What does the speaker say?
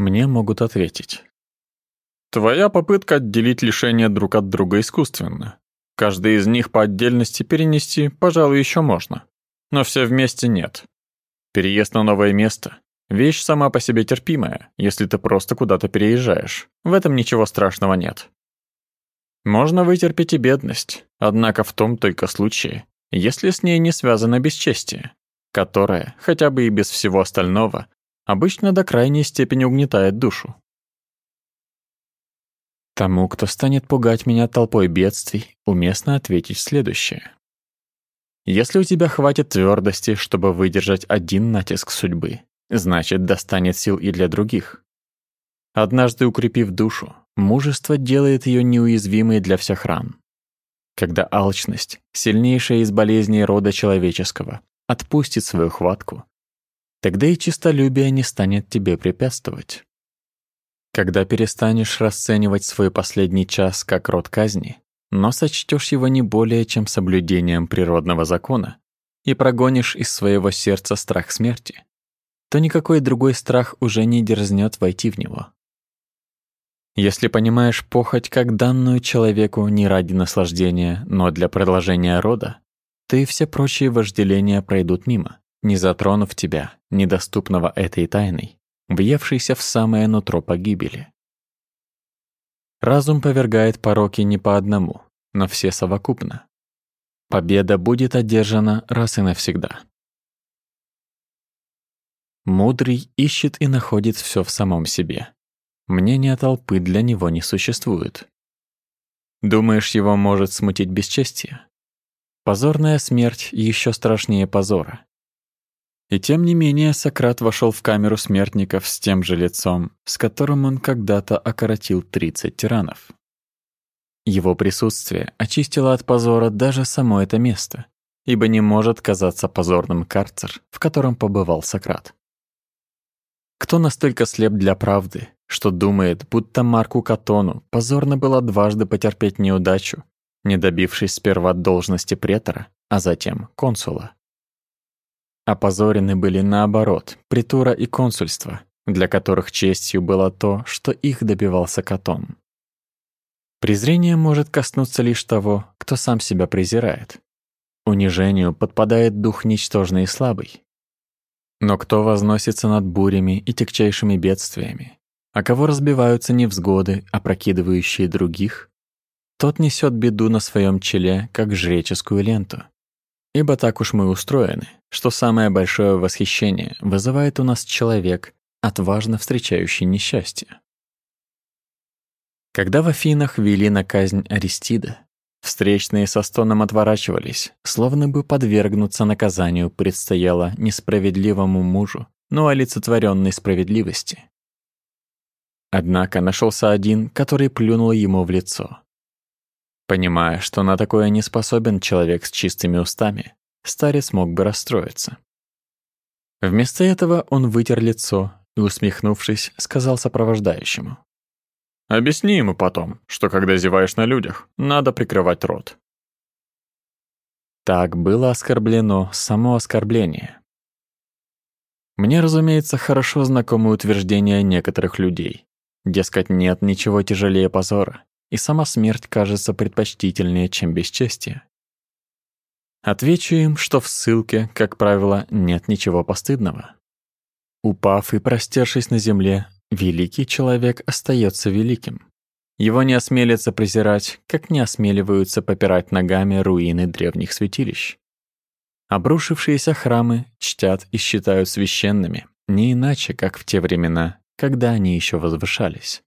мне могут ответить. Твоя попытка отделить лишения друг от друга искусственно. Каждый из них по отдельности перенести, пожалуй, еще можно. Но все вместе нет. Переезд на новое место — вещь сама по себе терпимая, если ты просто куда-то переезжаешь. В этом ничего страшного нет. Можно вытерпеть и бедность, однако в том только случае, если с ней не связано бесчестие, которое, хотя бы и без всего остального, обычно до крайней степени угнетает душу. Тому, кто станет пугать меня толпой бедствий, уместно ответить следующее. Если у тебя хватит твердости, чтобы выдержать один натиск судьбы, значит, достанет сил и для других. Однажды укрепив душу, мужество делает ее неуязвимой для всех ран. Когда алчность, сильнейшая из болезней рода человеческого, отпустит свою хватку, тогда и честолюбие не станет тебе препятствовать. Когда перестанешь расценивать свой последний час как род казни, но сочтешь его не более чем соблюдением природного закона и прогонишь из своего сердца страх смерти, то никакой другой страх уже не дерзнет войти в него. Если понимаешь похоть как данную человеку не ради наслаждения, но для продолжения рода, то и все прочие вожделения пройдут мимо, не затронув тебя, недоступного этой тайной, въевшейся в самое нутро погибели. Разум повергает пороки не по одному, но все совокупно. Победа будет одержана раз и навсегда. Мудрый ищет и находит все в самом себе. Мнение толпы для него не существует. Думаешь, его может смутить бесчестие? Позорная смерть еще страшнее позора. И тем не менее Сократ вошел в камеру смертников с тем же лицом, с которым он когда-то окоротил 30 тиранов. Его присутствие очистило от позора даже само это место, ибо не может казаться позорным карцер, в котором побывал Сократ. Кто настолько слеп для правды, что думает, будто Марку Катону позорно было дважды потерпеть неудачу, не добившись сперва должности претора, а затем консула. Опозорены были наоборот притура и консульство, для которых честью было то, что их добивался Катон. Презрение может коснуться лишь того, кто сам себя презирает. Унижению подпадает дух ничтожный и слабый. Но кто возносится над бурями и тягчайшими бедствиями, а кого разбиваются невзгоды, опрокидывающие других, тот несет беду на своем челе, как жреческую ленту. Ибо так уж мы устроены, что самое большое восхищение вызывает у нас человек, отважно встречающий несчастье. Когда в Афинах вели на казнь Аристида, встречные со стоном отворачивались, словно бы подвергнуться наказанию предстояло несправедливому мужу, но олицетворенной справедливости. Однако нашелся один, который плюнул ему в лицо. Понимая, что на такое не способен человек с чистыми устами, старец мог бы расстроиться. Вместо этого он вытер лицо и, усмехнувшись, сказал сопровождающему. «Объясни ему потом, что когда зеваешь на людях, надо прикрывать рот». Так было оскорблено само оскорбление. Мне, разумеется, хорошо знакомы утверждения некоторых людей, Дескать, нет ничего тяжелее позора, и сама смерть кажется предпочтительнее, чем бесчестие. Отвечу им, что в ссылке, как правило, нет ничего постыдного. Упав и простершись на земле, великий человек остается великим. Его не осмелятся презирать, как не осмеливаются попирать ногами руины древних святилищ. Обрушившиеся храмы чтят и считают священными, не иначе, как в те времена, когда они еще возвышались.